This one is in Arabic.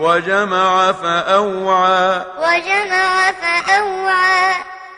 وجمع فأوعى وجمع فأوعى